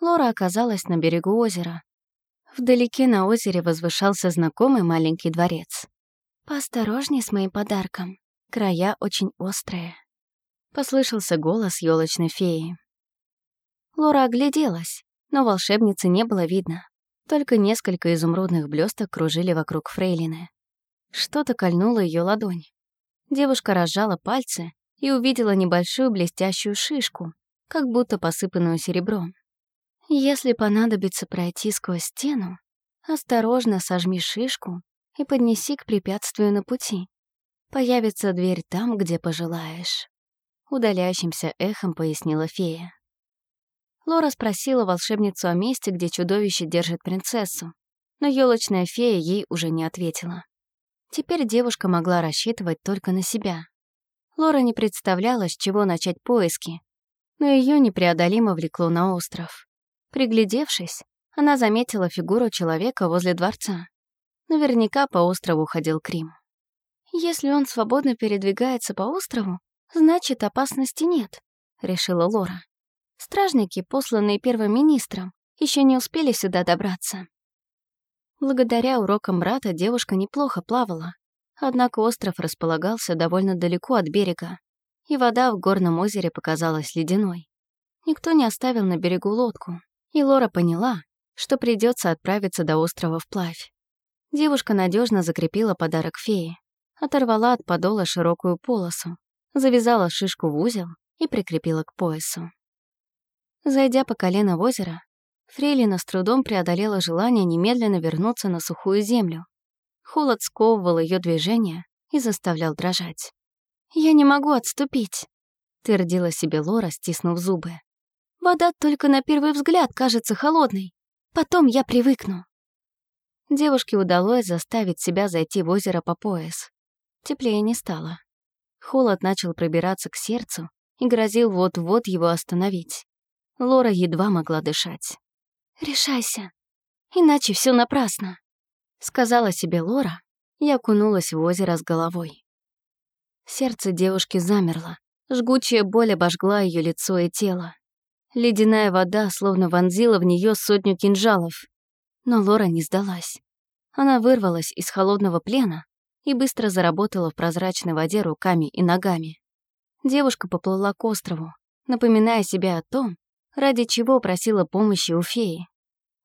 Лора оказалась на берегу озера. Вдалеке на озере возвышался знакомый маленький дворец. «Поосторожней с моим подарком. Края очень острые», — послышался голос ёлочной феи. Лора огляделась, но волшебницы не было видно. Только несколько изумрудных блесток кружили вокруг фрейлины. Что-то кольнуло ее ладонь. Девушка разжала пальцы и увидела небольшую блестящую шишку, как будто посыпанную серебром. Если понадобится пройти сквозь стену, осторожно сожми шишку и поднеси к препятствию на пути. Появится дверь там, где пожелаешь. Удаляющимся эхом пояснила фея. Лора спросила волшебницу о месте, где чудовище держит принцессу, но елочная фея ей уже не ответила. Теперь девушка могла рассчитывать только на себя. Лора не представляла, с чего начать поиски, но ее непреодолимо влекло на остров. Приглядевшись, она заметила фигуру человека возле дворца. Наверняка по острову ходил Крим. «Если он свободно передвигается по острову, значит, опасности нет», — решила Лора. Стражники, посланные первым министром, еще не успели сюда добраться. Благодаря урокам брата девушка неплохо плавала, однако остров располагался довольно далеко от берега, и вода в горном озере показалась ледяной. Никто не оставил на берегу лодку, и Лора поняла, что придется отправиться до острова вплавь. Девушка надежно закрепила подарок феи, оторвала от подола широкую полосу, завязала шишку в узел и прикрепила к поясу. Зайдя по колено в озеро, Фрейлина с трудом преодолела желание немедленно вернуться на сухую землю. Холод сковывал ее движение и заставлял дрожать. «Я не могу отступить», — твердила себе Лора, стиснув зубы. Вода только на первый взгляд кажется холодной. Потом я привыкну. Девушке удалось заставить себя зайти в озеро по пояс. Теплее не стало. Холод начал пробираться к сердцу и грозил вот-вот его остановить. Лора едва могла дышать. «Решайся, иначе все напрасно», — сказала себе Лора и окунулась в озеро с головой. Сердце девушки замерло, жгучая боль обожгла ее лицо и тело. Ледяная вода словно вонзила в нее сотню кинжалов. Но Лора не сдалась. Она вырвалась из холодного плена и быстро заработала в прозрачной воде руками и ногами. Девушка поплыла к острову, напоминая себе о том, ради чего просила помощи у феи.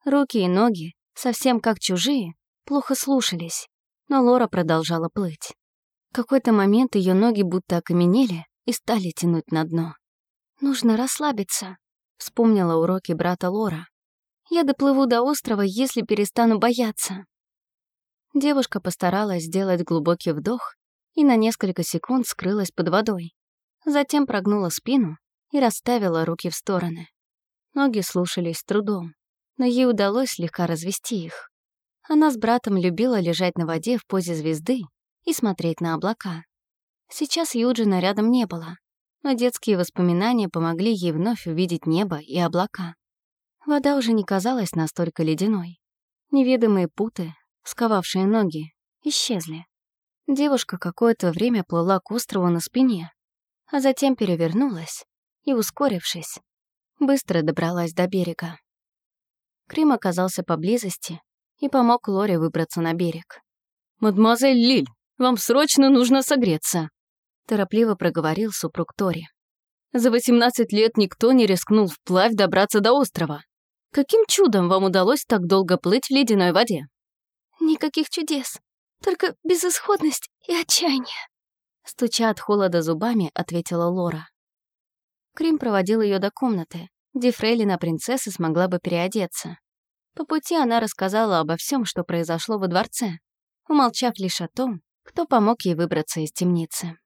Руки и ноги, совсем как чужие, плохо слушались, но Лора продолжала плыть. В какой-то момент ее ноги будто окаменели и стали тянуть на дно. «Нужно расслабиться», Вспомнила уроки брата Лора. «Я доплыву до острова, если перестану бояться». Девушка постаралась сделать глубокий вдох и на несколько секунд скрылась под водой. Затем прогнула спину и расставила руки в стороны. Ноги слушались с трудом, но ей удалось слегка развести их. Она с братом любила лежать на воде в позе звезды и смотреть на облака. Сейчас Юджина рядом не было, но детские воспоминания помогли ей вновь увидеть небо и облака. Вода уже не казалась настолько ледяной. Неведомые путы, сковавшие ноги, исчезли. Девушка какое-то время плыла к острову на спине, а затем перевернулась и, ускорившись, быстро добралась до берега. Крим оказался поблизости и помог Лоре выбраться на берег. «Мадемуазель Лиль, вам срочно нужно согреться!» Торопливо проговорил супруг Тори. За 18 лет никто не рискнул вплавь добраться до острова. Каким чудом вам удалось так долго плыть в ледяной воде? Никаких чудес, только безысходность и отчаяние. Стуча от холода зубами, ответила Лора. Крим проводил ее до комнаты, где фрейлина принцессы смогла бы переодеться. По пути она рассказала обо всем, что произошло во дворце, умолчав лишь о том, кто помог ей выбраться из темницы.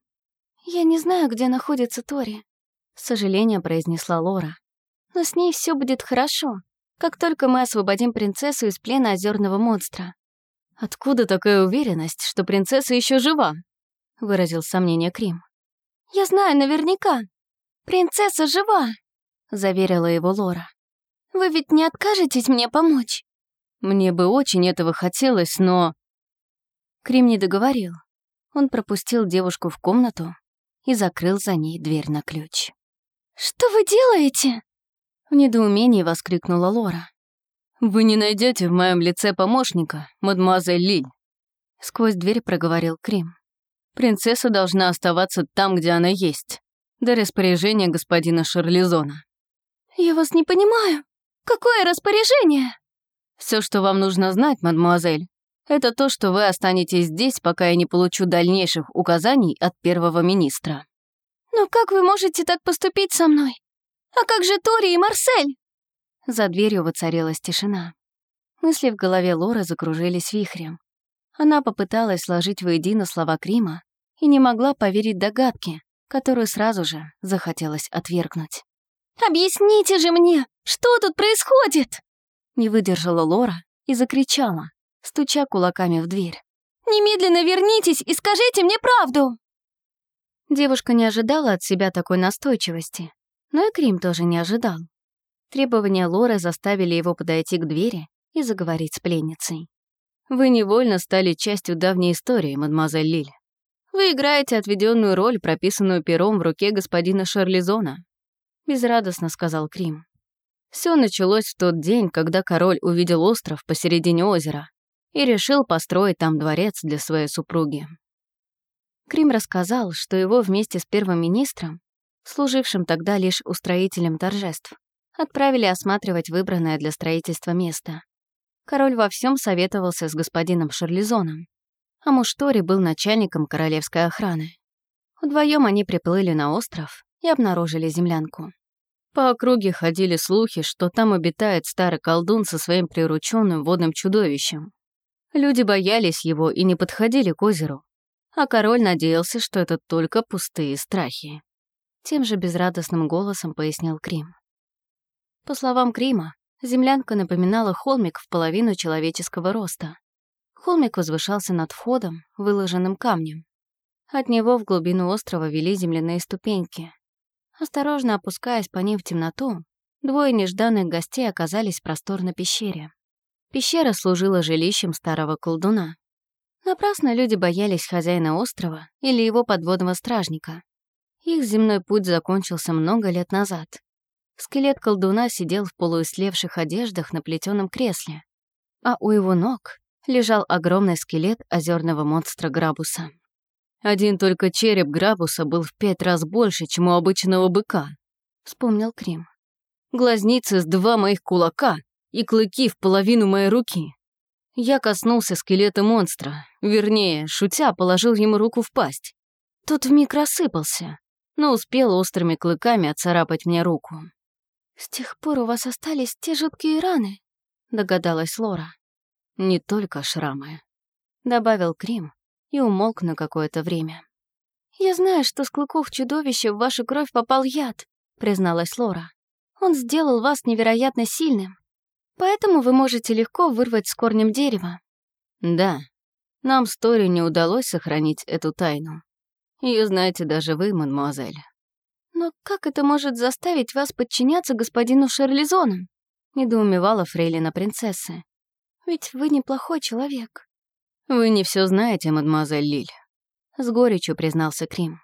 «Я не знаю, где находится Тори», — с сожалением произнесла Лора. «Но с ней все будет хорошо, как только мы освободим принцессу из плена озерного монстра». «Откуда такая уверенность, что принцесса еще жива?» — выразил сомнение Крим. «Я знаю наверняка. Принцесса жива», — заверила его Лора. «Вы ведь не откажетесь мне помочь?» «Мне бы очень этого хотелось, но...» Крим не договорил. Он пропустил девушку в комнату, и закрыл за ней дверь на ключ. «Что вы делаете?» В недоумении воскликнула Лора. «Вы не найдете в моем лице помощника, мадемуазель Лиль», сквозь дверь проговорил Крим. «Принцесса должна оставаться там, где она есть, до распоряжения господина Шарлизона». «Я вас не понимаю. Какое распоряжение?» Все, что вам нужно знать, мадемуазель, это то, что вы останетесь здесь, пока я не получу дальнейших указаний от первого министра». «Но как вы можете так поступить со мной? А как же Тори и Марсель?» За дверью воцарилась тишина. Мысли в голове Лоры закружились вихрем. Она попыталась сложить воедино слова Крима и не могла поверить догадке, которую сразу же захотелось отвергнуть. «Объясните же мне, что тут происходит?» Не выдержала Лора и закричала, стуча кулаками в дверь. «Немедленно вернитесь и скажите мне правду!» Девушка не ожидала от себя такой настойчивости, но и Крим тоже не ожидал. Требования Лоры заставили его подойти к двери и заговорить с пленницей. «Вы невольно стали частью давней истории, мадемуазель Лиль. Вы играете отведенную роль, прописанную пером в руке господина Шарлизона», — безрадостно сказал Крим. Все началось в тот день, когда король увидел остров посередине озера и решил построить там дворец для своей супруги. Крим рассказал, что его вместе с первым министром, служившим тогда лишь устроителем торжеств, отправили осматривать выбранное для строительства место. Король во всем советовался с господином Шарлизоном, а муж был начальником королевской охраны. Вдвоем они приплыли на остров и обнаружили землянку. По округе ходили слухи, что там обитает старый колдун со своим прирученным водным чудовищем. Люди боялись его и не подходили к озеру, а король надеялся, что это только пустые страхи. Тем же безрадостным голосом пояснил Крим. По словам Крима, землянка напоминала холмик в половину человеческого роста. Холмик возвышался над входом, выложенным камнем. От него в глубину острова вели земляные ступеньки, Осторожно опускаясь по ним в темноту, двое нежданных гостей оказались в просторной пещере. Пещера служила жилищем старого колдуна. Напрасно люди боялись хозяина острова или его подводного стражника. Их земной путь закончился много лет назад. Скелет колдуна сидел в полуислевших одеждах на плетеном кресле, а у его ног лежал огромный скелет озерного монстра Грабуса. Один только череп Грабуса был в пять раз больше, чем у обычного быка. Вспомнил Крим. Глазницы с два моих кулака и клыки в половину моей руки. Я коснулся скелета монстра, вернее, шутя, положил ему руку в пасть. Тот вмиг рассыпался, но успел острыми клыками отцарапать мне руку. «С тех пор у вас остались те жуткие раны», — догадалась Лора. «Не только шрамы», — добавил Крим, и умолк на какое-то время. «Я знаю, что с клыков чудовища в вашу кровь попал яд», — призналась Лора. «Он сделал вас невероятно сильным, поэтому вы можете легко вырвать с корнем дерева». «Да, нам с Тори не удалось сохранить эту тайну. Ее знаете даже вы, мадемуазель». «Но как это может заставить вас подчиняться господину Шарлизону?» — недоумевала фрейлина принцессы. «Ведь вы неплохой человек». «Вы не все знаете, мадемуазель Лиль», — с горечью признался Крим.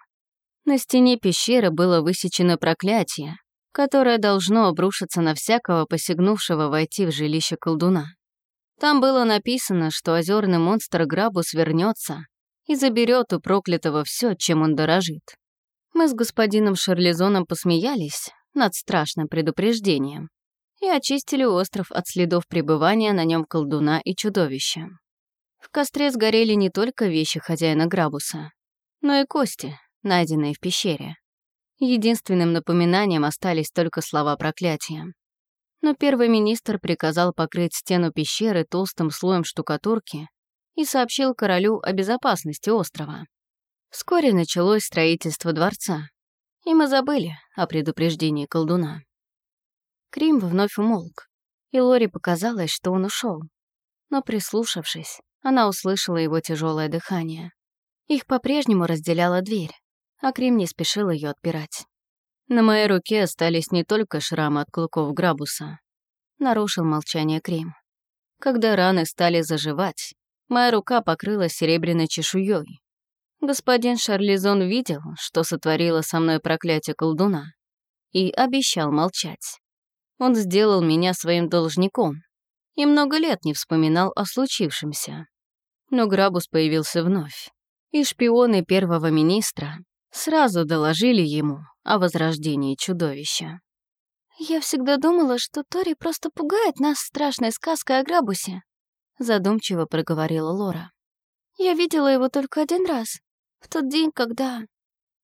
На стене пещеры было высечено проклятие, которое должно обрушиться на всякого посягнувшего войти в жилище колдуна. Там было написано, что озерный монстр Грабус вернется и заберет у проклятого все, чем он дорожит. Мы с господином Шарлизоном посмеялись над страшным предупреждением и очистили остров от следов пребывания на нем колдуна и чудовища. В костре сгорели не только вещи хозяина Грабуса, но и кости, найденные в пещере. Единственным напоминанием остались только слова проклятия. Но первый министр приказал покрыть стену пещеры толстым слоем штукатурки и сообщил королю о безопасности острова. Вскоре началось строительство дворца, и мы забыли о предупреждении колдуна. Крим вновь умолк, и Лори показалось, что он ушел. Но прислушавшись, она услышала его тяжелое дыхание. Их по-прежнему разделяла дверь, а Крим не спешил ее отпирать. На моей руке остались не только шрамы от клыков Грабуса. Нарушил молчание Крим. Когда раны стали заживать, моя рука покрылась серебряной чешуей. Господин Шарлизон видел, что сотворило со мной проклятие колдуна, и обещал молчать. Он сделал меня своим должником и много лет не вспоминал о случившемся. Но Грабус появился вновь, и шпионы первого министра сразу доложили ему о возрождении чудовища. «Я всегда думала, что Тори просто пугает нас страшной сказкой о Грабусе», задумчиво проговорила Лора. «Я видела его только один раз, в тот день, когда...»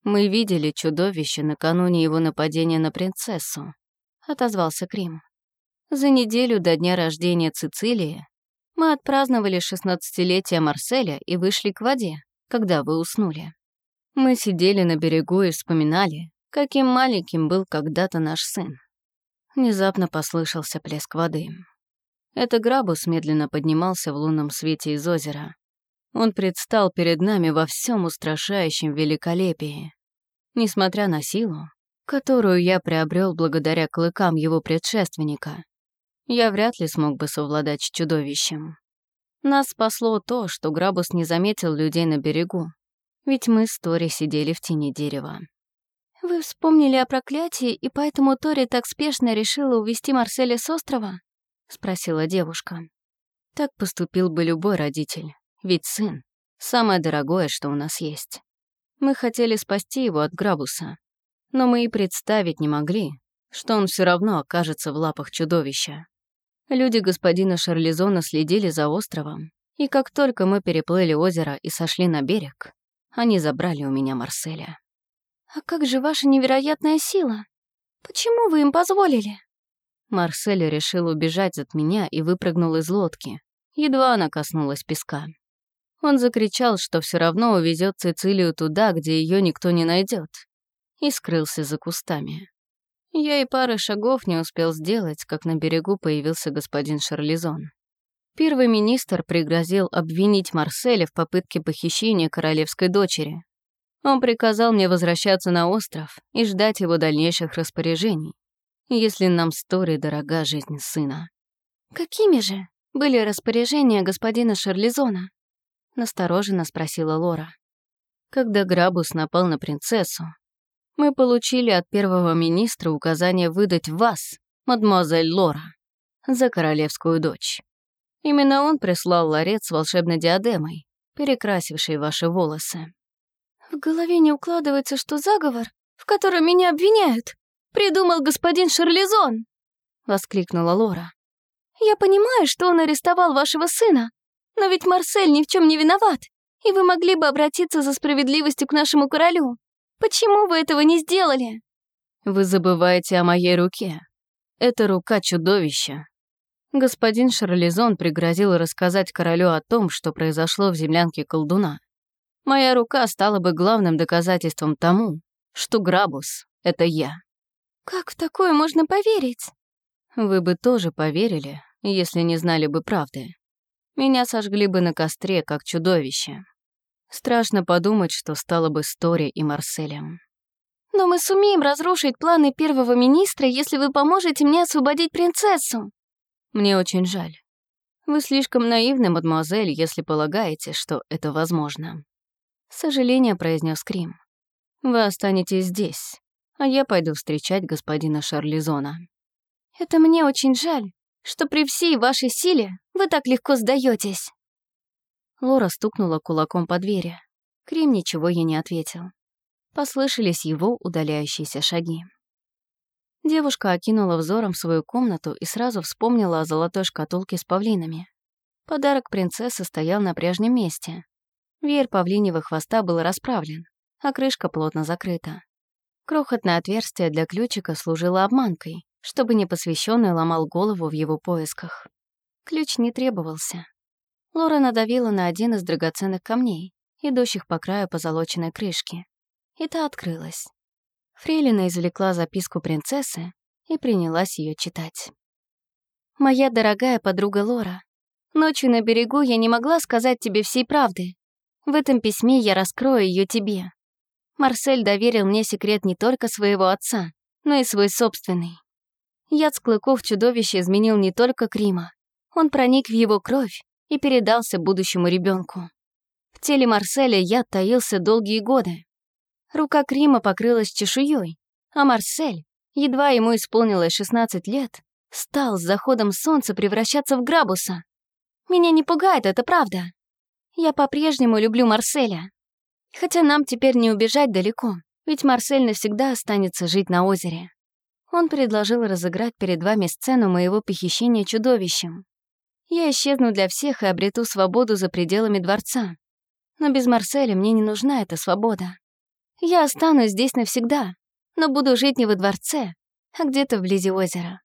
«Мы видели чудовище накануне его нападения на принцессу», — отозвался Крим. «За неделю до дня рождения Цицилии мы отпраздновали шестнадцатилетие Марселя и вышли к воде, когда вы уснули. Мы сидели на берегу и вспоминали, каким маленьким был когда-то наш сын. Внезапно послышался плеск воды. Это Грабус медленно поднимался в лунном свете из озера. Он предстал перед нами во всем устрашающем великолепии. Несмотря на силу, которую я приобрел благодаря клыкам его предшественника, я вряд ли смог бы совладать с чудовищем. Нас спасло то, что Грабус не заметил людей на берегу, ведь мы с Тори сидели в тени дерева. «Вы вспомнили о проклятии, и поэтому Тори так спешно решила увести Марселя с острова?» — спросила девушка. Так поступил бы любой родитель, ведь сын — самое дорогое, что у нас есть. Мы хотели спасти его от Грабуса, но мы и представить не могли, что он все равно окажется в лапах чудовища. Люди господина Шарлизона следили за островом, и как только мы переплыли озеро и сошли на берег, они забрали у меня Марселя. «А как же ваша невероятная сила? Почему вы им позволили?» Марсель решил убежать от меня и выпрыгнул из лодки. Едва она коснулась песка. Он закричал, что все равно увезет Цицилию туда, где ее никто не найдет, и скрылся за кустами. Я и пары шагов не успел сделать, как на берегу появился господин Шарлизон. Первый министр пригрозил обвинить Марселя в попытке похищения королевской дочери, он приказал мне возвращаться на остров и ждать его дальнейших распоряжений, если нам стори дорога жизнь сына. «Какими же были распоряжения господина Шарлизона?» — настороженно спросила Лора. Когда Грабус напал на принцессу, мы получили от первого министра указание выдать вас, мадемуазель Лора, за королевскую дочь. Именно он прислал ларец с волшебной диадемой, перекрасившей ваши волосы. В голове не укладывается, что заговор, в котором меня обвиняют, придумал господин Шарлизон!» — воскликнула Лора. «Я понимаю, что он арестовал вашего сына, но ведь Марсель ни в чем не виноват, и вы могли бы обратиться за справедливостью к нашему королю. Почему вы этого не сделали?» «Вы забываете о моей руке. Это рука чудовища». Господин Шарлизон пригрозил рассказать королю о том, что произошло в землянке колдуна. Моя рука стала бы главным доказательством тому, что Грабус — это я. Как в такое можно поверить? Вы бы тоже поверили, если не знали бы правды. Меня сожгли бы на костре, как чудовище. Страшно подумать, что стало бы с Тори и Марселем. Но мы сумеем разрушить планы первого министра, если вы поможете мне освободить принцессу. Мне очень жаль. Вы слишком наивны, мадемуазель, если полагаете, что это возможно. Сожаление произнес Крим. Вы останетесь здесь, а я пойду встречать господина Шарлизона. Это мне очень жаль, что при всей вашей силе вы так легко сдаетесь. Лора стукнула кулаком по двери. Крим ничего ей не ответил. Послышались его удаляющиеся шаги. Девушка окинула взором свою комнату и сразу вспомнила о золотой шкатулке с павлинами. Подарок принцессы стоял на прежнем месте, Веер павлиньего хвоста был расправлен, а крышка плотно закрыта. Крохотное отверстие для ключика служило обманкой, чтобы непосвященный ломал голову в его поисках. Ключ не требовался. Лора надавила на один из драгоценных камней, идущих по краю позолоченной крышки, и та открылась. Фрейлина извлекла записку принцессы и принялась ее читать. «Моя дорогая подруга Лора, ночью на берегу я не могла сказать тебе всей правды, в этом письме я раскрою ее тебе. Марсель доверил мне секрет не только своего отца, но и свой собственный. Яд с клыков чудовища изменил не только Крима. Он проник в его кровь и передался будущему ребенку. В теле Марселя яд таился долгие годы. Рука Крима покрылась чешуей, а Марсель едва ему исполнилось 16 лет, стал с заходом солнца превращаться в Грабуса. Меня не пугает это правда. Я по-прежнему люблю Марселя. Хотя нам теперь не убежать далеко, ведь Марсель навсегда останется жить на озере. Он предложил разыграть перед вами сцену моего похищения чудовищем. Я исчезну для всех и обрету свободу за пределами дворца. Но без Марселя мне не нужна эта свобода. Я останусь здесь навсегда, но буду жить не во дворце, а где-то вблизи озера.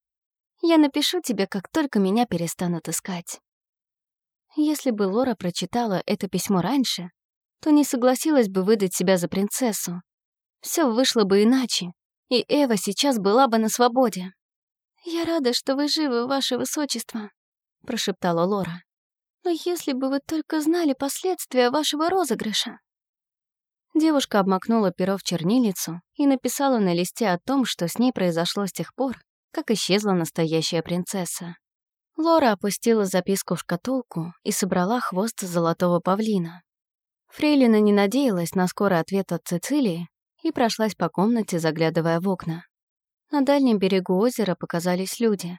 Я напишу тебе, как только меня перестанут искать. Если бы Лора прочитала это письмо раньше, то не согласилась бы выдать себя за принцессу. Все вышло бы иначе, и Эва сейчас была бы на свободе. «Я рада, что вы живы, ваше высочество», — прошептала Лора. «Но если бы вы только знали последствия вашего розыгрыша». Девушка обмакнула перо в чернильницу и написала на листе о том, что с ней произошло с тех пор, как исчезла настоящая принцесса. Лора опустила записку в шкатулку и собрала хвост золотого павлина. Фрейлина не надеялась на скорый ответ от Цицилии и прошлась по комнате, заглядывая в окна. На дальнем берегу озера показались люди.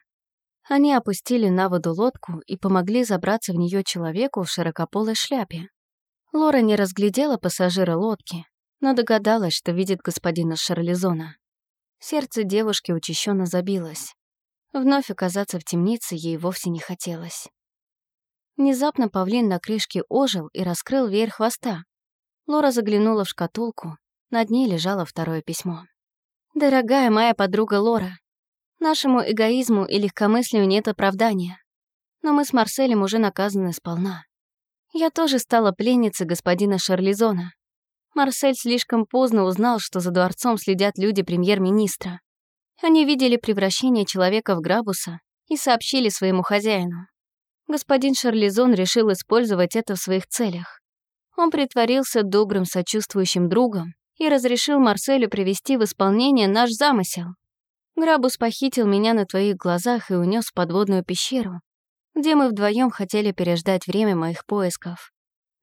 Они опустили на воду лодку и помогли забраться в нее человеку в широкополой шляпе. Лора не разглядела пассажира лодки, но догадалась, что видит господина Шарлизона. Сердце девушки учащенно забилось. Вновь оказаться в темнице ей вовсе не хотелось. Внезапно павлин на крышке ожил и раскрыл веер хвоста. Лора заглянула в шкатулку. Над ней лежало второе письмо. «Дорогая моя подруга Лора, нашему эгоизму и легкомыслию нет оправдания. Но мы с Марселем уже наказаны сполна. Я тоже стала пленницей господина Шарлизона. Марсель слишком поздно узнал, что за дворцом следят люди премьер-министра. Они видели превращение человека в Грабуса и сообщили своему хозяину. Господин Шарлизон решил использовать это в своих целях. Он притворился добрым, сочувствующим другом и разрешил Марселю привести в исполнение наш замысел. Грабус похитил меня на твоих глазах и унес в подводную пещеру, где мы вдвоем хотели переждать время моих поисков.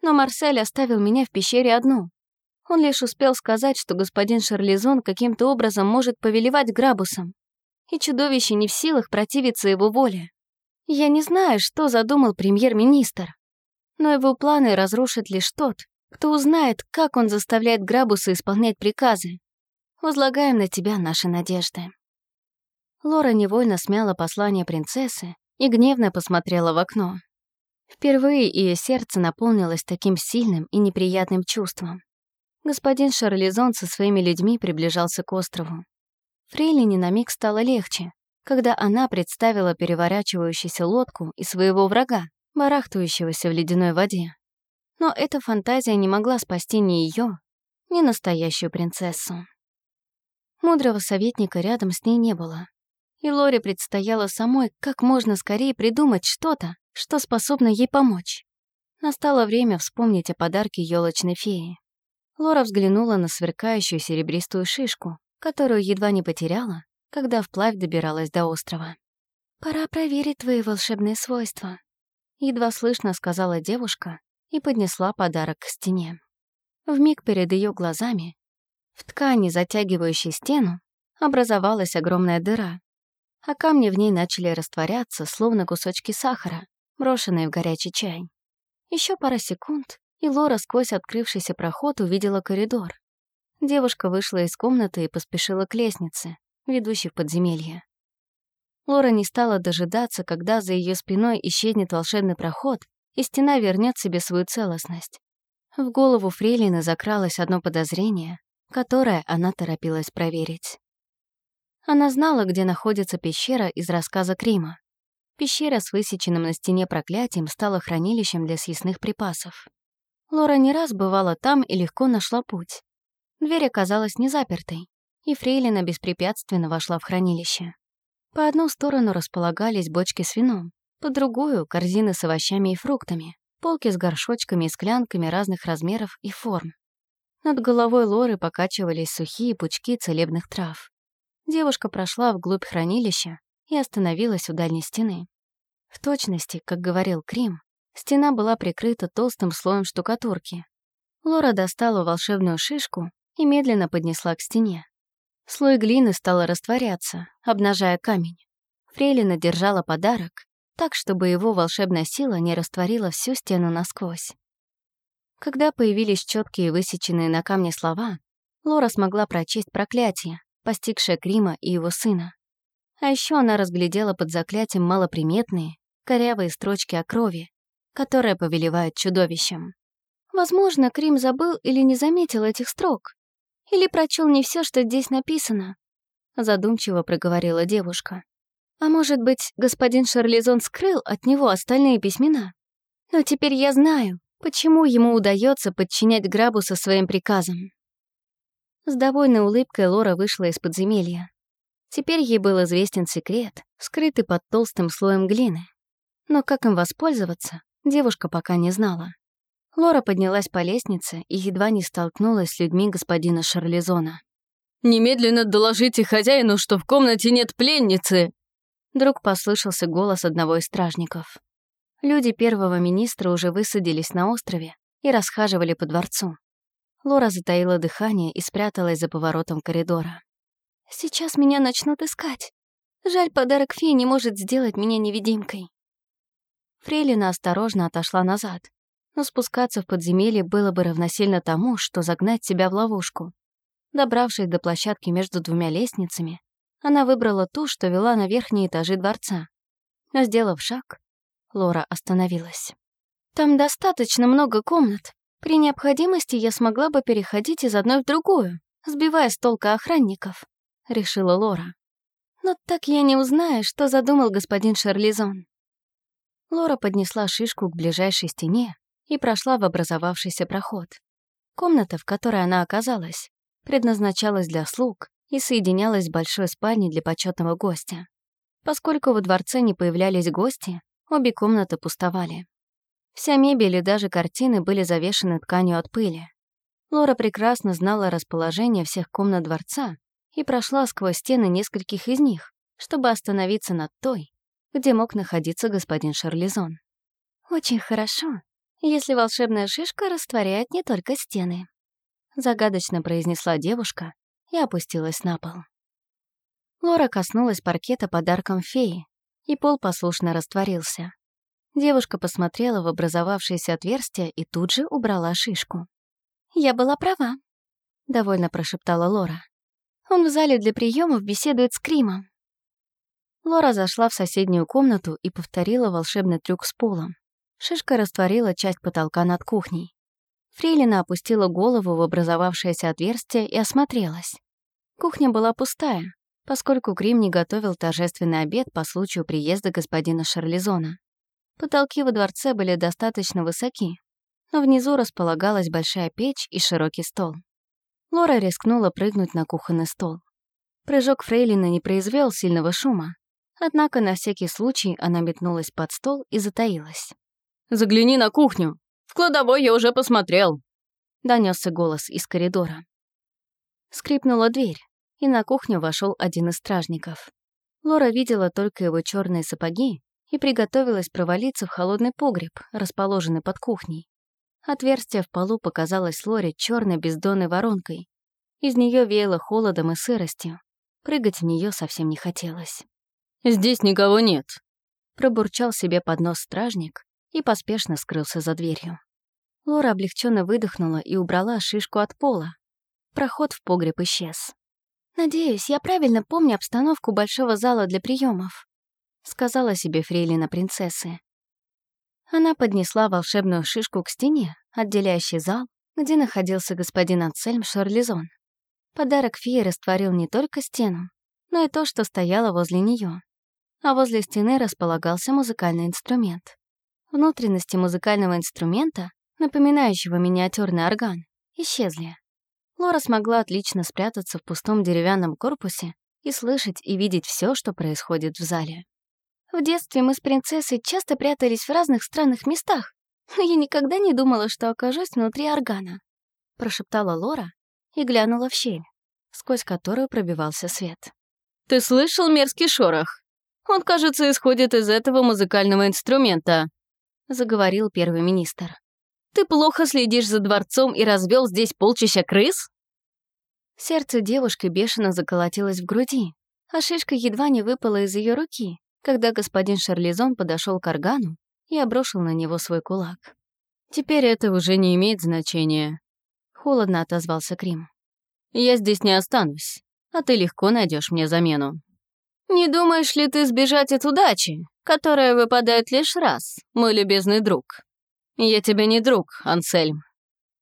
Но Марсель оставил меня в пещере одну. Он лишь успел сказать, что господин Шарлизон каким-то образом может повелевать Грабусом, и чудовище не в силах противиться его воле. Я не знаю, что задумал премьер-министр, но его планы разрушит лишь тот, кто узнает, как он заставляет Грабуса исполнять приказы. Возлагаем на тебя наши надежды. Лора невольно смяла послание принцессы и гневно посмотрела в окно. Впервые ее сердце наполнилось таким сильным и неприятным чувством. Господин Шарлизон со своими людьми приближался к острову. Фрейлине на миг стало легче, когда она представила переворачивающуюся лодку и своего врага, барахтающегося в ледяной воде. Но эта фантазия не могла спасти ни ее, ни настоящую принцессу. Мудрого советника рядом с ней не было. И Лоре предстояло самой как можно скорее придумать что-то, что способно ей помочь. Настало время вспомнить о подарке елочной феи. Лора взглянула на сверкающую серебристую шишку, которую едва не потеряла, когда вплавь добиралась до острова. «Пора проверить твои волшебные свойства», — едва слышно сказала девушка и поднесла подарок к стене. В миг перед ее глазами, в ткани, затягивающей стену, образовалась огромная дыра, а камни в ней начали растворяться, словно кусочки сахара, брошенные в горячий чай. Еще пара секунд, и Лора сквозь открывшийся проход увидела коридор. Девушка вышла из комнаты и поспешила к лестнице, ведущей в подземелье. Лора не стала дожидаться, когда за ее спиной исчезнет волшебный проход, и стена вернет себе свою целостность. В голову Фрейлины закралось одно подозрение, которое она торопилась проверить. Она знала, где находится пещера из рассказа Крима. Пещера с высеченным на стене проклятием стала хранилищем для съестных припасов. Лора не раз бывала там и легко нашла путь. Дверь оказалась не запертой, и Фрейлина беспрепятственно вошла в хранилище. По одну сторону располагались бочки с вином, по другую — корзины с овощами и фруктами, полки с горшочками и склянками разных размеров и форм. Над головой Лоры покачивались сухие пучки целебных трав. Девушка прошла вглубь хранилища и остановилась у дальней стены. В точности, как говорил Крим, Стена была прикрыта толстым слоем штукатурки. Лора достала волшебную шишку и медленно поднесла к стене. Слой глины стал растворяться, обнажая камень. Фрейлина держала подарок так, чтобы его волшебная сила не растворила всю стену насквозь. Когда появились четкие высеченные на камне слова, Лора смогла прочесть проклятие, постигшее Крима и его сына. А еще она разглядела под заклятием малоприметные, корявые строчки о крови, которая повелевает чудовищем. Возможно, Крим забыл или не заметил этих строк, или прочел не все, что здесь написано, задумчиво проговорила девушка. А может быть, господин Шарлизон скрыл от него остальные письмена? Но теперь я знаю, почему ему удается подчинять Грабуса своим приказам. С довольной улыбкой Лора вышла из подземелья. Теперь ей был известен секрет, скрытый под толстым слоем глины. Но как им воспользоваться, девушка пока не знала. Лора поднялась по лестнице и едва не столкнулась с людьми господина Шарлизона. «Немедленно доложите хозяину, что в комнате нет пленницы!» Вдруг послышался голос одного из стражников. Люди первого министра уже высадились на острове и расхаживали по дворцу. Лора затаила дыхание и спряталась за поворотом коридора. «Сейчас меня начнут искать. Жаль, подарок феи не может сделать меня невидимкой». Фрейлина осторожно отошла назад, но спускаться в подземелье было бы равносильно тому, что загнать себя в ловушку. Добравшись до площадки между двумя лестницами, она выбрала ту, что вела на верхние этажи дворца. Но, сделав шаг, Лора остановилась. «Там достаточно много комнат. При необходимости я смогла бы переходить из одной в другую, сбивая с толка охранников», — решила Лора. «Но так я не узнаю, что задумал господин Шарлизон». Лора поднесла шишку к ближайшей стене и прошла в образовавшийся проход. Комната, в которой она оказалась, предназначалась для слуг и соединялась с большой спальней для почетного гостя. Поскольку во дворце не появлялись гости, обе комнаты пустовали. Вся мебель и даже картины были завешены тканью от пыли. Лора прекрасно знала расположение всех комнат дворца и прошла сквозь стены нескольких из них, чтобы остановиться над той, где мог находиться господин Шарлизон. «Очень хорошо, если волшебная шишка растворяет не только стены», загадочно произнесла девушка, и опустилась на пол. Лора коснулась паркета подарком феи, и пол послушно растворился. Девушка посмотрела в образовавшееся отверстие и тут же убрала шишку. «Я была права», — довольно прошептала Лора. «Он в зале для приемов беседует с Кримом». Лора зашла в соседнюю комнату и повторила волшебный трюк с полом. Шишка растворила часть потолка над кухней. Фрейлина опустила голову в образовавшееся отверстие и осмотрелась. Кухня была пустая, поскольку Грим не готовил торжественный обед по случаю приезда господина Шарлизона. Потолки во дворце были достаточно высоки, но внизу располагалась большая печь и широкий стол. Лора рискнула прыгнуть на кухонный стол. Прыжок Фрейлина не произвел сильного шума, однако на всякий случай она метнулась под стол и затаилась. «Загляни на кухню!» В кладовой я уже посмотрел», — донесся голос из коридора. Скрипнула дверь, и на кухню вошел один из стражников. Лора видела только его черные сапоги и приготовилась провалиться в холодный погреб, расположенный под кухней. Отверстие в полу показалось Лоре черной бездонной воронкой. Из нее веяло холодом и сыростью. Прыгать в нее совсем не хотелось. «Здесь никого нет», — пробурчал себе под нос стражник и поспешно скрылся за дверью. Лора облегченно выдохнула и убрала шишку от пола. Проход в погреб исчез. «Надеюсь, я правильно помню обстановку большого зала для приемов», сказала себе фрейлина принцессы. Она поднесла волшебную шишку к стене, отделяющей зал, где находился господин Ансельм Шарлизон. Подарок феи растворил не только стену, но и то, что стояло возле нее. А возле стены располагался музыкальный инструмент. Внутренности музыкального инструмента напоминающего миниатюрный орган, исчезли. Лора смогла отлично спрятаться в пустом деревянном корпусе и слышать и видеть все, что происходит в зале. В детстве мы с принцессой часто прятались в разных странных местах, но я никогда не думала, что окажусь внутри органа. Прошептала Лора и глянула в щель, сквозь которую пробивался свет. «Ты слышал мерзкий шорох? Он, кажется, исходит из этого музыкального инструмента», — заговорил первый министр. Ты плохо следишь за дворцом и развел здесь полчища крыс?» Сердце девушки бешено заколотилось в груди, а шишка едва не выпала из ее руки, когда господин Шарлизон подошел к органу и обрушил на него свой кулак. «Теперь это уже не имеет значения», — холодно отозвался Крим. «Я здесь не останусь, а ты легко найдешь мне замену». «Не думаешь ли ты сбежать от удачи, которая выпадает лишь раз, мой любезный друг?» «Я тебе не друг, Ансельм».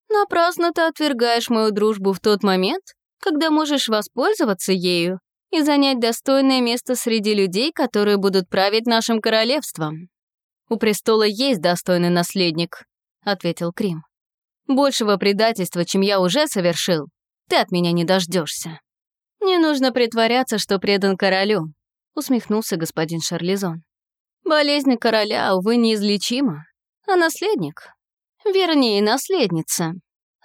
«Напрасно ты отвергаешь мою дружбу в тот момент, когда можешь воспользоваться ею и занять достойное место среди людей, которые будут править нашим королевством». «У престола есть достойный наследник», — ответил Крим. «Большего предательства, чем я уже совершил, ты от меня не дождешься. «Не нужно притворяться, что предан королю», — усмехнулся господин Шарлизон. «Болезнь короля, увы, неизлечима, а наследник, вернее, наследница,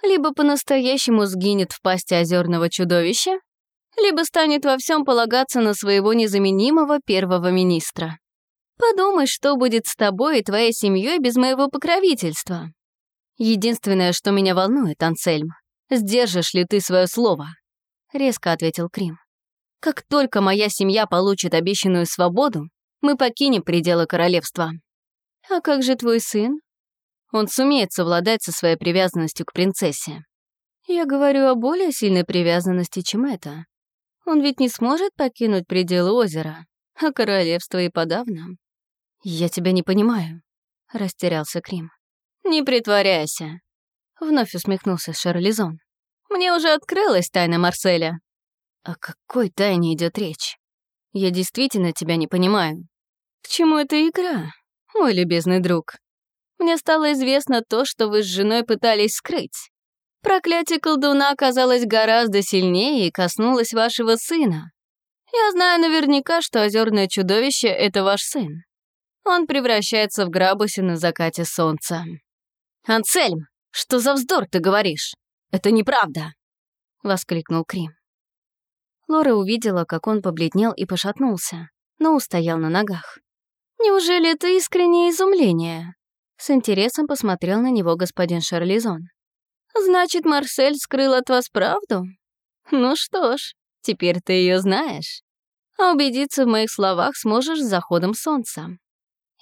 либо по-настоящему сгинет в пасти озерного чудовища, либо станет во всем полагаться на своего незаменимого первого министра. Подумай, что будет с тобой и твоей семьей без моего покровительства. Единственное, что меня волнует, Ансельм, сдержишь ли ты свое слово? Резко ответил Крим. Как только моя семья получит обещанную свободу, мы покинем пределы королевства. А как же твой сын? Он сумеет совладать со своей привязанностью к принцессе. Я говорю о более сильной привязанности, чем это. Он ведь не сможет покинуть пределы озера, а королевство и подавно. «Я тебя не понимаю», — растерялся Крим. «Не притворяйся», — вновь усмехнулся Шарлизон. «Мне уже открылась тайна Марселя». «О какой тайне идет речь? Я действительно тебя не понимаю». «К чему эта игра, мой любезный друг? Мне стало известно то, что вы с женой пытались скрыть. Проклятие колдуна оказалось гораздо сильнее и коснулось вашего сына. Я знаю наверняка, что озерное чудовище — это ваш сын он превращается в грабуси на закате солнца. «Ансельм, что за вздор ты говоришь? Это неправда!» — воскликнул Крим. Лора увидела, как он побледнел и пошатнулся, но устоял на ногах. «Неужели это искреннее изумление?» С интересом посмотрел на него господин Шарлизон. «Значит, Марсель скрыл от вас правду? Ну что ж, теперь ты ее знаешь. А убедиться в моих словах сможешь с заходом солнца.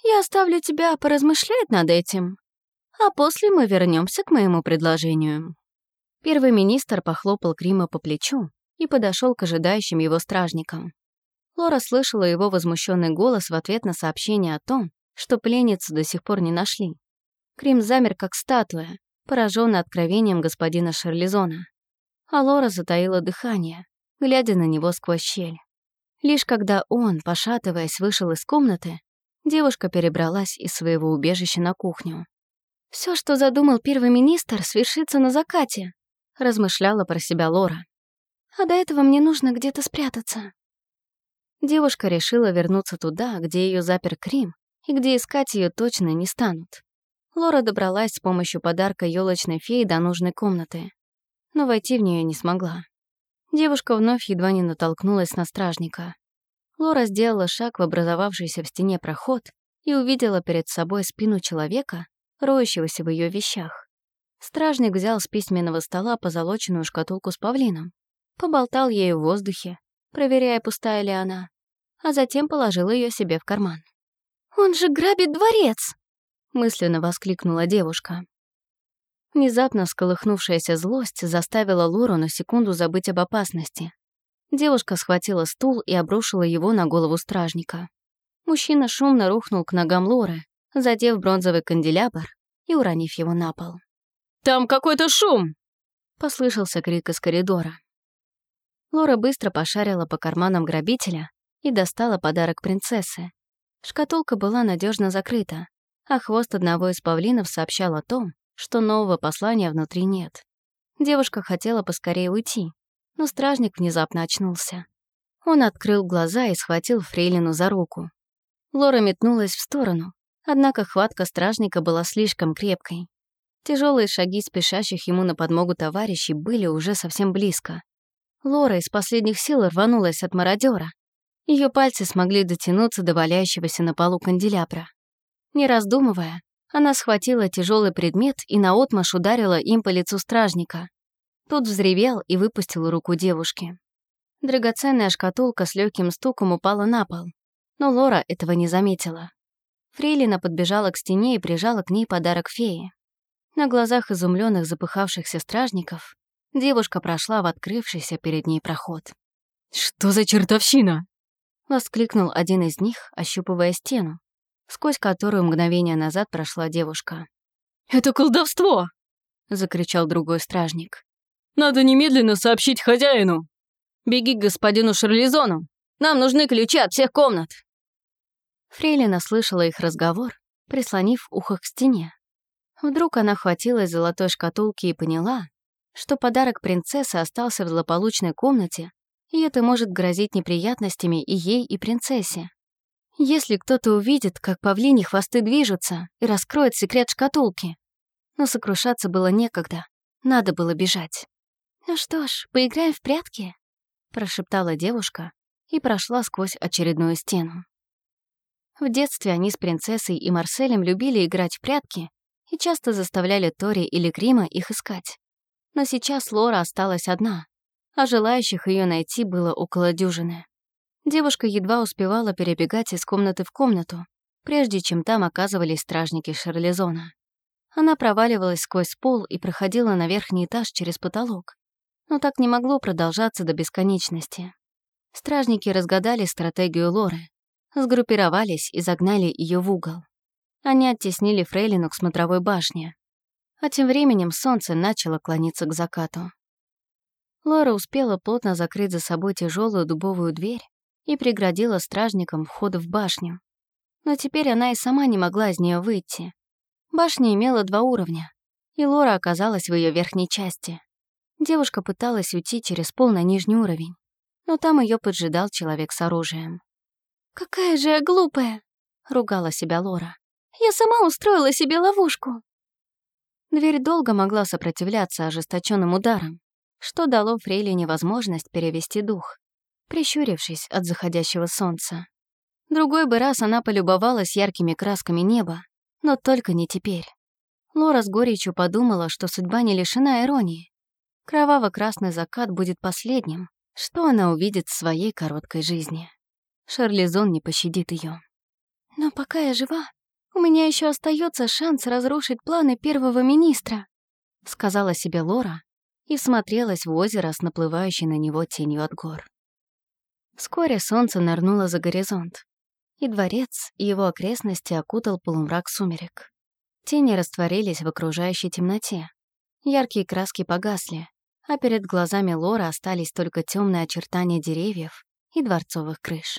Я оставлю тебя поразмышлять над этим, а после мы вернемся к моему предложению». Первый министр похлопал Крима по плечу и подошел к ожидающим его стражникам. Лора слышала его возмущенный голос в ответ на сообщение о том, что пленницу до сих пор не нашли. Крим замер как статуя, пораженный откровением господина Шарлизона. А Лора затаила дыхание, глядя на него сквозь щель. Лишь когда он, пошатываясь, вышел из комнаты, девушка перебралась из своего убежища на кухню. Все, что задумал первый министр, свершится на закате», — размышляла про себя Лора. «А до этого мне нужно где-то спрятаться». Девушка решила вернуться туда, где ее запер Крим, и где искать ее точно не станут. Лора добралась с помощью подарка елочной феи до нужной комнаты, но войти в нее не смогла. Девушка вновь едва не натолкнулась на стражника. Лора сделала шаг в образовавшийся в стене проход и увидела перед собой спину человека, роющегося в ее вещах. Стражник взял с письменного стола позолоченную шкатулку с павлином, поболтал ею в воздухе, проверяя, пустая ли она, а затем положил ее себе в карман. «Он же грабит дворец!» — мысленно воскликнула девушка. Внезапно всколыхнувшаяся злость заставила Лору на секунду забыть об опасности. Девушка схватила стул и обрушила его на голову стражника. Мужчина шумно рухнул к ногам Лоры, задев бронзовый канделябр и уронив его на пол. «Там какой-то шум!» — послышался крик из коридора. Лора быстро пошарила по карманам грабителя и достала подарок принцессы. Шкатулка была надежно закрыта, а хвост одного из павлинов сообщал о том, что нового послания внутри нет. Девушка хотела поскорее уйти, но стражник внезапно очнулся. Он открыл глаза и схватил Фрейлину за руку. Лора метнулась в сторону, однако хватка стражника была слишком крепкой. Тяжелые шаги спешащих ему на подмогу товарищей были уже совсем близко. Лора из последних сил рванулась от мародера. Ее пальцы смогли дотянуться до валяющегося на полу канделябра. Не раздумывая, она схватила тяжелый предмет и наотмашь ударила им по лицу стражника. Тот взревел и выпустил руку девушки. Драгоценная шкатулка с легким стуком упала на пол, но Лора этого не заметила. Фрейлина подбежала к стене и прижала к ней подарок феи. На глазах изумленных запыхавшихся стражников девушка прошла в открывшийся перед ней проход. «Что за чертовщина?» — воскликнул один из них, ощупывая стену, сквозь которую мгновение назад прошла девушка. «Это колдовство!» — закричал другой стражник. «Надо немедленно сообщить хозяину!» «Беги к господину Шарлизону! Нам нужны ключи от всех комнат!» Фрейлина слышала их разговор, прислонив ухо к стене. Вдруг она хватилась золотой шкатулки и поняла, что подарок принцессы остался в злополучной комнате, и это может грозить неприятностями и ей, и принцессе. Если кто-то увидит, как павлини хвосты движутся, и раскроет секрет шкатулки. Но сокрушаться было некогда, надо было бежать. «Ну что ж, поиграем в прятки?» — прошептала девушка и прошла сквозь очередную стену. В детстве они с принцессой и Марселем любили играть в прятки и часто заставляли Тори или Крима их искать. Но сейчас Лора осталась одна, а желающих ее найти было около дюжины. Девушка едва успевала перебегать из комнаты в комнату, прежде чем там оказывались стражники Шарлизона. Она проваливалась сквозь пол и проходила на верхний этаж через потолок. Но так не могло продолжаться до бесконечности. Стражники разгадали стратегию Лоры, сгруппировались и загнали ее в угол. Они оттеснили Фрейлину к смотровой башне. А тем временем солнце начало клониться к закату. Лора успела плотно закрыть за собой тяжелую дубовую дверь и преградила стражникам вход в башню. Но теперь она и сама не могла из нее выйти. Башня имела два уровня, и Лора оказалась в ее верхней части. Девушка пыталась уйти через пол на нижний уровень, но там ее поджидал человек с оружием. «Какая же я глупая!» — ругала себя Лора. «Я сама устроила себе ловушку!» Дверь долго могла сопротивляться ожесточенным ударам, что дало Фрейлине возможность перевести дух прищурившись от заходящего солнца. Другой бы раз она полюбовалась яркими красками неба, но только не теперь. Лора с горечью подумала, что судьба не лишена иронии. Кроваво-красный закат будет последним, что она увидит в своей короткой жизни. Шарлизон не пощадит ее. «Но пока я жива, у меня еще остается шанс разрушить планы первого министра», сказала себе Лора и всмотрелась в озеро с наплывающей на него тенью от гор. Вскоре солнце нырнуло за горизонт, и дворец и его окрестности окутал полумрак сумерек. Тени растворились в окружающей темноте. Яркие краски погасли, а перед глазами Лора остались только темные очертания деревьев и дворцовых крыш.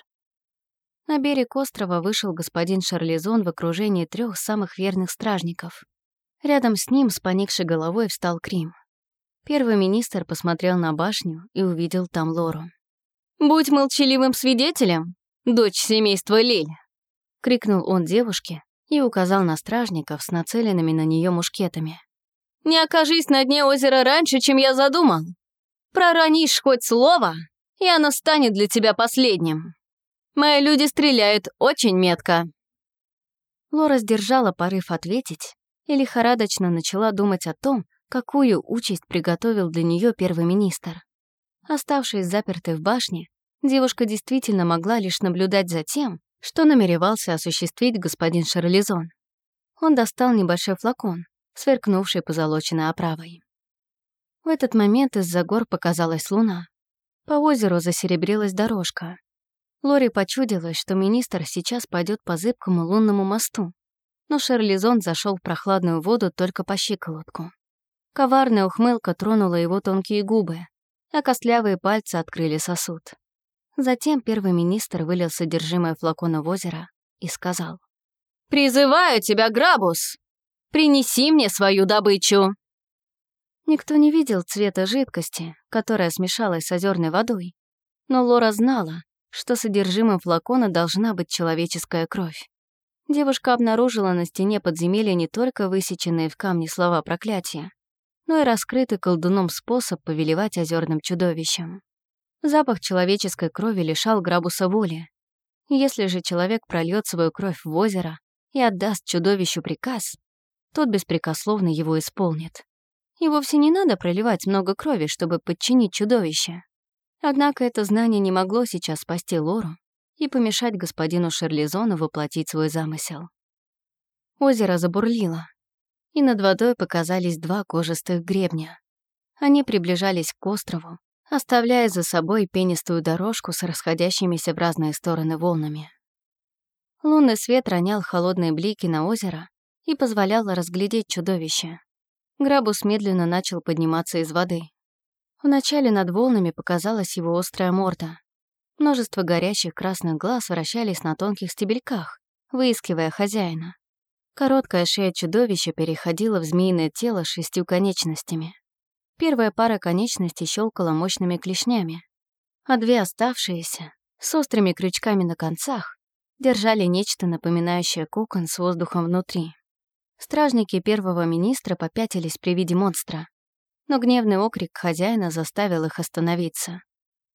На берег острова вышел господин Шарлизон в окружении трех самых верных стражников. Рядом с ним с поникшей головой встал Крим. Первый министр посмотрел на башню и увидел там Лору. «Будь молчаливым свидетелем, дочь семейства Лиль!» — крикнул он девушке и указал на стражников с нацеленными на нее мушкетами. «Не окажись на дне озера раньше, чем я задумал. Проронишь хоть слово, и оно станет для тебя последним. Мои люди стреляют очень метко». Лора сдержала порыв ответить и лихорадочно начала думать о том, какую участь приготовил для нее первый министр. Оставшись запертой в башне, девушка действительно могла лишь наблюдать за тем, что намеревался осуществить господин Шарлизон. Он достал небольшой флакон, сверкнувший позолоченной оправой. В этот момент из-за гор показалась луна. По озеру засеребрилась дорожка. Лори почудилось, что министр сейчас пойдет по зыбкому лунному мосту, но Шарлизон зашел в прохладную воду только по щиколотку. Коварная ухмылка тронула его тонкие губы, а костлявые пальцы открыли сосуд. Затем первый министр вылил содержимое флакона в озеро и сказал. «Призываю тебя, Грабус! Принеси мне свою добычу!» Никто не видел цвета жидкости, которая смешалась с озерной водой, но Лора знала, что содержимым флакона должна быть человеческая кровь. Девушка обнаружила на стене подземелья не только высеченные в камне слова проклятия, но и раскрытый колдуном способ повелевать озерным чудовищем. Запах человеческой крови лишал Грабуса воли. Если же человек прольет свою кровь в озеро и отдаст чудовищу приказ, тот беспрекословно его исполнит. И вовсе не надо проливать много крови, чтобы подчинить чудовище. Однако это знание не могло сейчас спасти Лору и помешать господину Шерлизону воплотить свой замысел. Озеро забурлило, и над водой показались два кожистых гребня. Они приближались к острову, оставляя за собой пенистую дорожку с расходящимися в разные стороны волнами. Лунный свет ронял холодные блики на озеро и позволял разглядеть чудовище. Грабус медленно начал подниматься из воды. Вначале над волнами показалась его острая морда. Множество горящих красных глаз вращались на тонких стебельках, выискивая хозяина. Короткая шея чудовища переходила в змеиное тело шестью конечностями. Первая пара конечностей щелкала мощными клешнями, а две оставшиеся, с острыми крючками на концах, держали нечто напоминающее кокон с воздухом внутри. Стражники первого министра попятились при виде монстра, но гневный окрик хозяина заставил их остановиться.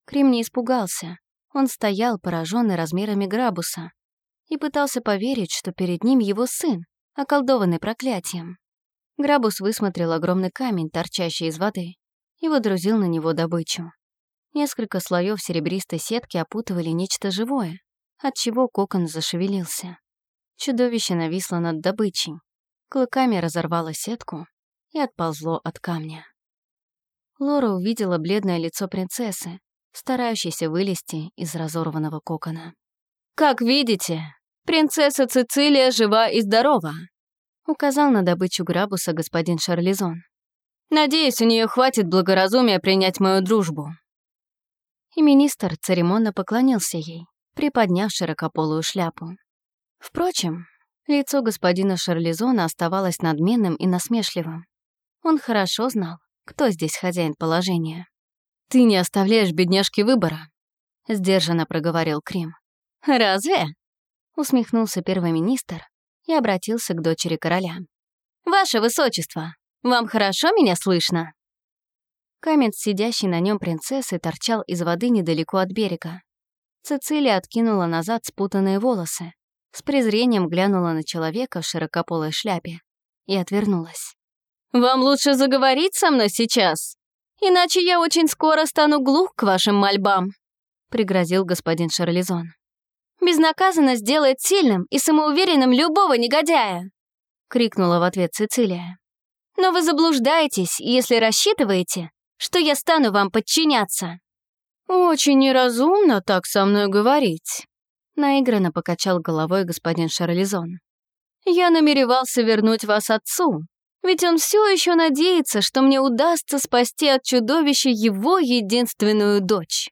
Крим не испугался. Он стоял, пораженный размерами грабуса, и пытался поверить, что перед ним его сын, околдованный проклятием. Грабус высмотрел огромный камень, торчащий из воды, и водрузил на него добычу. Несколько слоев серебристой сетки опутывали нечто живое, отчего кокон зашевелился. Чудовище нависло над добычей, клыками разорвало сетку и отползло от камня. Лора увидела бледное лицо принцессы, старающейся вылезти из разорванного кокона. «Как видите, принцесса Цицилия жива и здорова», указал на добычу Грабуса господин Шарлизон. «Надеюсь, у нее хватит благоразумия принять мою дружбу». И министр церемонно поклонился ей, приподняв широкополую шляпу. Впрочем, Лицо господина Шарлизона оставалось надменным и насмешливым. Он хорошо знал, кто здесь хозяин положения. «Ты не оставляешь бедняжке выбора», — сдержанно проговорил Крим. «Разве?» — усмехнулся первый министр и обратился к дочери короля. «Ваше высочество, вам хорошо меня слышно?» Камень, сидящий на нем принцессы, торчал из воды недалеко от берега. Цицилия откинула назад спутанные волосы, с презрением глянула на человека в широкополой шляпе и отвернулась. «Вам лучше заговорить со мной сейчас, иначе я очень скоро стану глух к вашим мольбам», пригрозил господин Шарлизон. «Безнаказанность делает сильным и самоуверенным любого негодяя», крикнула в ответ Цицилия. «Но вы заблуждаетесь, если рассчитываете, что я стану вам подчиняться». «Очень неразумно так со мной говорить», Наигранно покачал головой господин Шарлизон. «Я намеревался вернуть вас отцу, ведь он все еще надеется, что мне удастся спасти от чудовища его единственную дочь.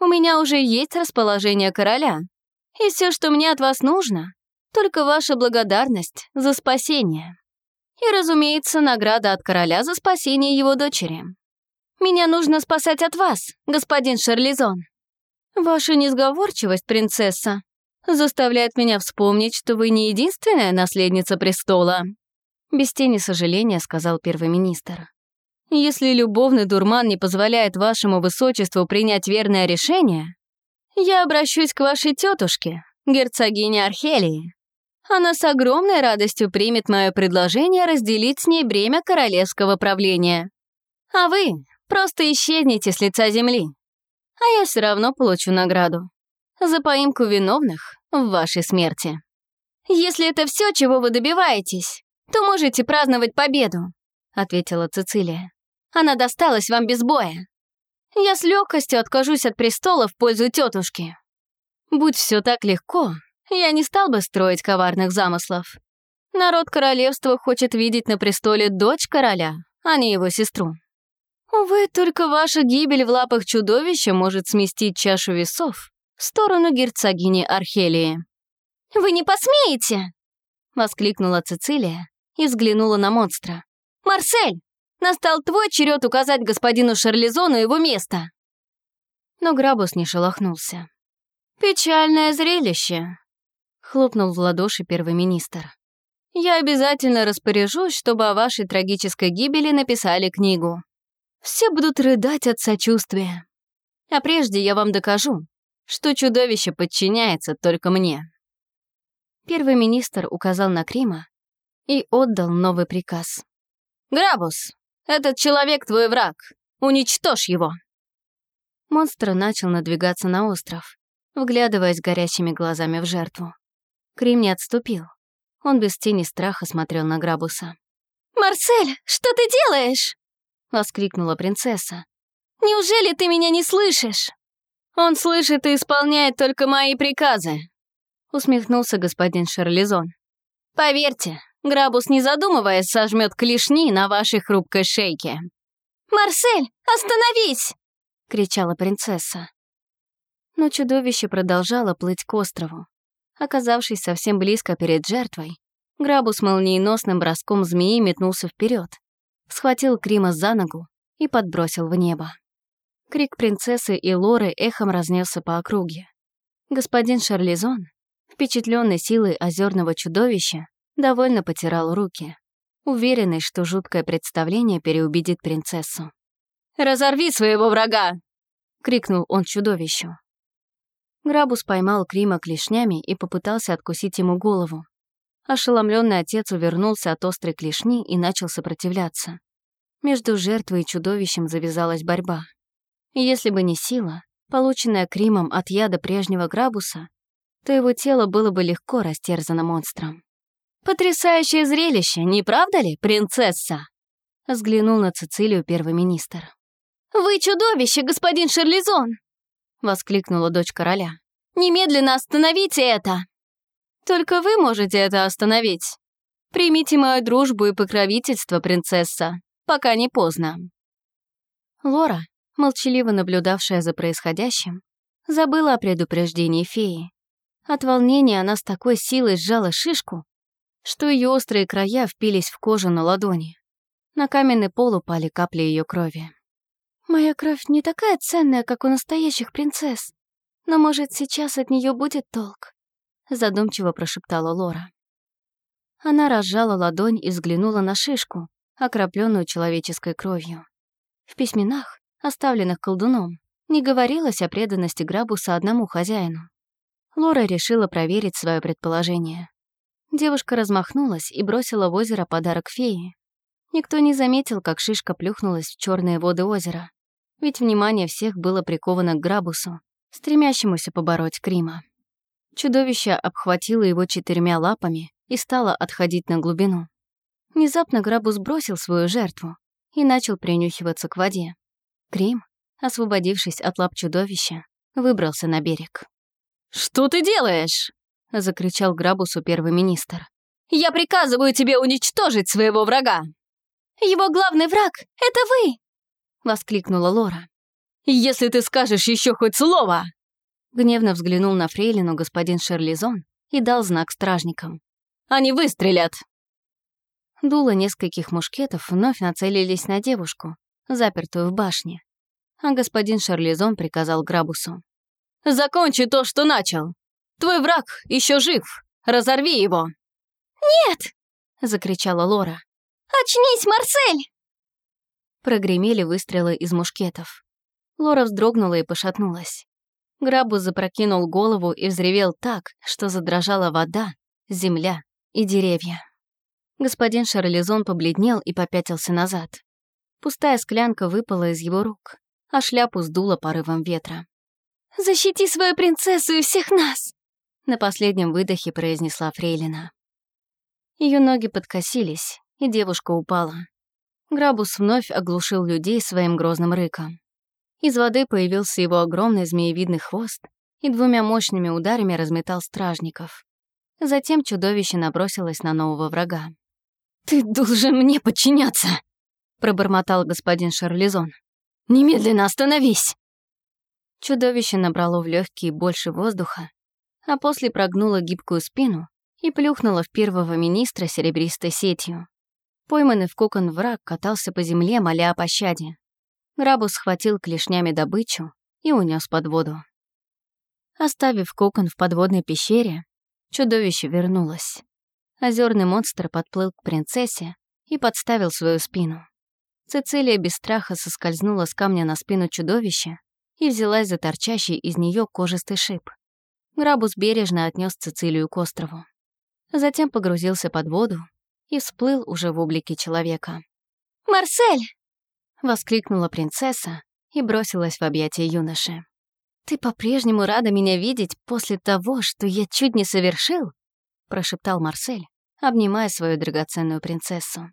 У меня уже есть расположение короля, и все, что мне от вас нужно, только ваша благодарность за спасение. И, разумеется, награда от короля за спасение его дочери. Меня нужно спасать от вас, господин Шарлизон. Ваша несговорчивость, принцесса, заставляет меня вспомнить, что вы не единственная наследница престола. Без тени сожаления сказал первый министр. Если любовный дурман не позволяет вашему высочеству принять верное решение, я обращусь к вашей тетушке, герцогине Архелии. Она с огромной радостью примет мое предложение разделить с ней бремя королевского правления. А вы просто исчезнете с лица земли а я все равно получу награду. За поимку виновных в вашей смерти. Если это все, чего вы добиваетесь, то можете праздновать победу, ответила Цицилия. Она досталась вам без боя. Я с легкостью откажусь от престола в пользу тетушки. Будь все так легко, я не стал бы строить коварных замыслов. Народ королевства хочет видеть на престоле дочь короля, а не его сестру. Увы, только ваша гибель в лапах чудовища может сместить чашу весов в сторону герцогини Архелии. «Вы не посмеете!» — воскликнула Цицилия и взглянула на монстра. «Марсель, настал твой черед указать господину Шарлизону его место!» Но Грабус не шелохнулся. «Печальное зрелище!» — хлопнул в ладоши первый министр. «Я обязательно распоряжусь, чтобы о вашей трагической гибели написали книгу. Все будут рыдать от сочувствия. А прежде я вам докажу, что чудовище подчиняется только мне». Первый министр указал на Крима и отдал новый приказ. «Грабус, Этот человек твой враг. Уничтожь его!» Монстр начал надвигаться на остров, вглядываясь горящими глазами в жертву. Крим не отступил. Он без тени страха смотрел на Грабуса. «Марсель, что ты делаешь?» — воскликнула принцесса. «Неужели ты меня не слышишь?» «Он слышит и исполняет только мои приказы», — усмехнулся господин Шарлизон. «Поверьте, Грабус, не задумываясь, сожмет клешни на вашей хрупкой шейке». «Марсель, остановись!» — кричала принцесса. Но чудовище продолжало плыть к острову. Оказавшись совсем близко перед жертвой, Грабус молниеносным броском змеи метнулся вперед, схватил Крима за ногу и подбросил в небо. Крик принцессы и Лоры эхом разнесся по округе. Господин Шарлизон, впечатленный силой озерного чудовища, довольно потирал руки, уверенный, что жуткое представление переубедит принцессу. «Разорви своего врага!» — крикнул он чудовищу. Грабус поймал Крима клешнями и попытался откусить ему голову. Ошеломленный отец увернулся от острой клешни и начал сопротивляться. Между жертвой и чудовищем завязалась борьба. И если бы не сила, полученная Кримом от яда прежнего Грабуса, то его тело было бы легко растерзано монстром. «Потрясающее зрелище, не правда ли, принцесса?» Взглянул на Цицилию первый министр. «Вы чудовище, господин Шарлизон!» Воскликнула дочь короля. «Немедленно остановите это!» Только вы можете это остановить. Примите мою дружбу и покровительство, принцесса, пока не поздно». Лора, молчаливо наблюдавшая за происходящим, забыла о предупреждении феи. От волнения она с такой силой сжала шишку, что ее острые края впились в кожу на ладони. На каменный пол упали капли ее крови. «Моя кровь не такая ценная, как у настоящих принцесс, но, может, сейчас от нее будет толк», задумчиво прошептала Лора. Она разжала ладонь и взглянула на шишку, окропленную человеческой кровью. В письменах, оставленных колдуном, не говорилось о преданности Грабуса одному хозяину. Лора решила проверить свое предположение. Девушка размахнулась и бросила в озеро подарок феи. Никто не заметил, как шишка плюхнулась в черные воды озера, ведь внимание всех было приковано к Грабусу, стремящемуся побороть Крима. Чудовище обхватило его четырьмя лапами и стало отходить на глубину. Внезапно Грабус бросил свою жертву и начал принюхиваться к воде. Крим, освободившись от лап чудовища, выбрался на берег. «Что ты делаешь?» — закричал Грабусу первый министр. «Я приказываю тебе уничтожить своего врага!» «Его главный враг — это вы!» — воскликнула Лора. «Если ты скажешь еще хоть слово!» Гневно взглянул на фрейлину господин Шерлизон и дал знак стражникам. «Они выстрелят!» Дуло нескольких мушкетов вновь нацелились на девушку, запертую в башне. А господин Шарлизон приказал Грабусу. «Закончи то, что начал! Твой враг еще жив! Разорви его!» «Нет!» — закричала Лора. «Очнись, Марсель!» Прогремели выстрелы из мушкетов. Лора вздрогнула и пошатнулась. Грабус запрокинул голову и взревел так, что задрожала вода, земля и деревья. Господин Шарлизон побледнел и попятился назад. Пустая склянка выпала из его рук, а шляпу сдуло порывом ветра. «Защити свою принцессу и всех нас!» На последнем выдохе произнесла Фрейлина. Ее ноги подкосились, и девушка упала. Грабус вновь оглушил людей своим грозным рыком. Из воды появился его огромный змеевидный хвост и двумя мощными ударами разметал стражников. Затем чудовище набросилось на нового врага. «Ты должен мне подчиняться!» — пробормотал господин Шарлизон. «Немедленно остановись!» Чудовище набрало в легкие больше воздуха, а после прогнуло гибкую спину и плюхнуло в первого министра серебристой сетью. Пойманный в кокон враг катался по земле, моля о пощаде. Грабус схватил клешнями добычу и унес под воду. Оставив кокон в подводной пещере, чудовище вернулось. Озерный монстр подплыл к принцессе и подставил свою спину. Цицилия без страха соскользнула с камня на спину чудовища и взялась за торчащий из нее кожистый шип. Грабус бережно отнес Цицилию к острову. Затем погрузился под воду и всплыл уже в облике человека. «Марсель, — воскликнула принцесса и бросилась в объятия юноши. «Ты по-прежнему рада меня видеть после того, что я чуть не совершил?» — прошептал Марсель, обнимая свою драгоценную принцессу.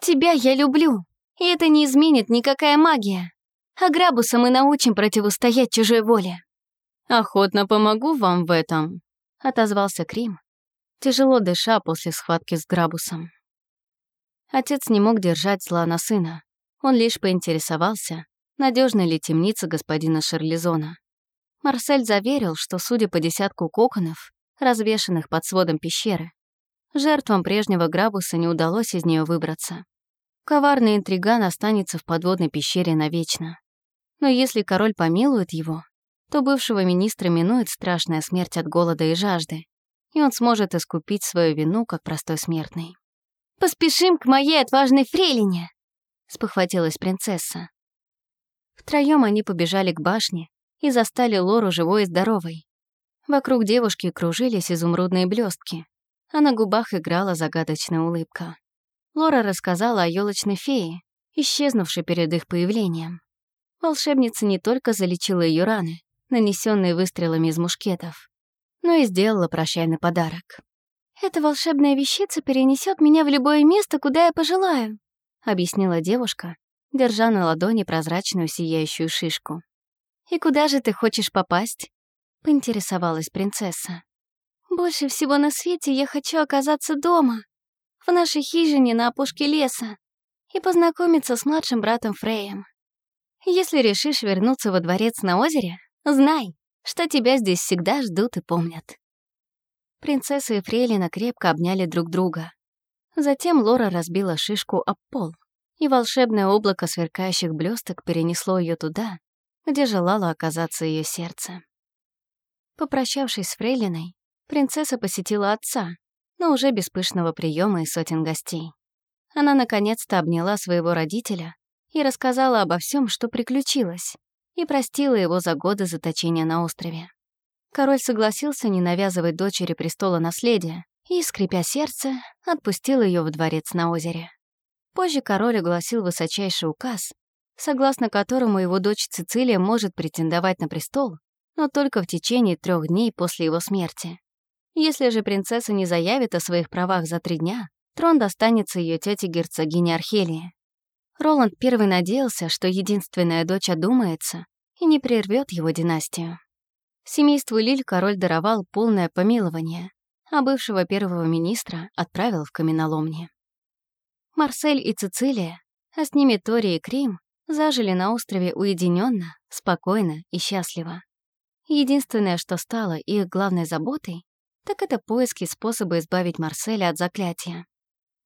«Тебя я люблю, и это не изменит никакая магия. А Грабуса мы научим противостоять чужой воле». «Охотно помогу вам в этом», — отозвался Крим, тяжело дыша после схватки с Грабусом. Отец не мог держать зла на сына. Он лишь поинтересовался, надежна ли темница господина Шарлизона. Марсель заверил, что, судя по десятку коконов, развешанных под сводом пещеры, жертвам прежнего Грабуса не удалось из нее выбраться. Коварный интриган останется в подводной пещере навечно. Но если король помилует его, то бывшего министра минует страшная смерть от голода и жажды, и он сможет искупить свою вину как простой смертный. «Поспешим к моей отважной фрейлине!» — спохватилась принцесса. Втроем они побежали к башне и застали Лору живой и здоровой. Вокруг девушки кружились изумрудные блестки, а на губах играла загадочная улыбка. Лора рассказала о елочной фее, исчезнувшей перед их появлением. Волшебница не только залечила ее раны, нанесенные выстрелами из мушкетов, но и сделала прощальный подарок. «Эта волшебная вещица перенесет меня в любое место, куда я пожелаю», объяснила девушка, держа на ладони прозрачную сияющую шишку. «И куда же ты хочешь попасть?» — поинтересовалась принцесса. «Больше всего на свете я хочу оказаться дома, в нашей хижине на опушке леса, и познакомиться с младшим братом Фреем. Если решишь вернуться во дворец на озере, знай, что тебя здесь всегда ждут и помнят». Принцесса и Фрейлина крепко обняли друг друга. Затем Лора разбила шишку об пол, и волшебное облако сверкающих блесток перенесло ее туда, где желало оказаться ее сердце. Попрощавшись с Фрейлиной, принцесса посетила отца, но уже без пышного приема и сотен гостей. Она наконец-то обняла своего родителя и рассказала обо всем, что приключилось, и простила его за годы заточения на острове. Король согласился не навязывать дочери престола наследия и, скрипя сердце, отпустил ее в дворец на озере. Позже король огласил высочайший указ, согласно которому его дочь Цицилия может претендовать на престол, но только в течение трех дней после его смерти. Если же принцесса не заявит о своих правах за три дня, трон достанется ее тете герцогине Архелии. Роланд первый надеялся, что единственная дочь одумается и не прервет его династию. Семейству Лиль король даровал полное помилование, а бывшего первого министра отправил в каменоломни. Марсель и Цицилия, а с ними Тори и Крим, зажили на острове уединенно, спокойно и счастливо. Единственное, что стало их главной заботой, так это поиски способа избавить Марселя от заклятия.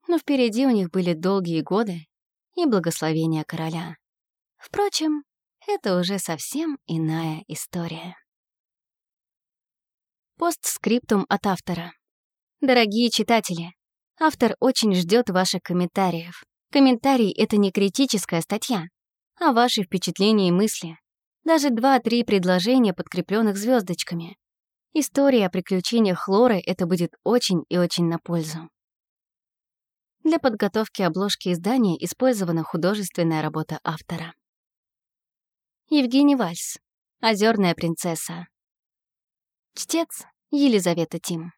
Но впереди у них были долгие годы и благословение короля. Впрочем, это уже совсем иная история. Постскриптум от автора. Дорогие читатели, автор очень ждет ваших комментариев. Комментарий — это не критическая статья, а ваши впечатления и мысли. Даже два-три предложения, подкрепленных звездочками. История о приключениях Хлоры — это будет очень и очень на пользу. Для подготовки обложки издания использована художественная работа автора. Евгений Вальс. Озерная принцесса. Чтец Елизавета Тим.